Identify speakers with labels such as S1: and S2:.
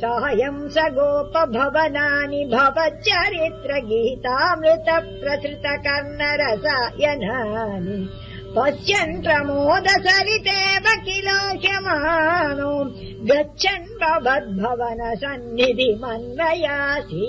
S1: सायम् स गोपभवनानि भवच्चरित्रगीतामृतप्रसृतकर्णरसायनानि पश्यन् प्रमोदसरितेव किलोशमानो गच्छन् भवद्भवन भवद्भवनसन्निधिमन्वयासी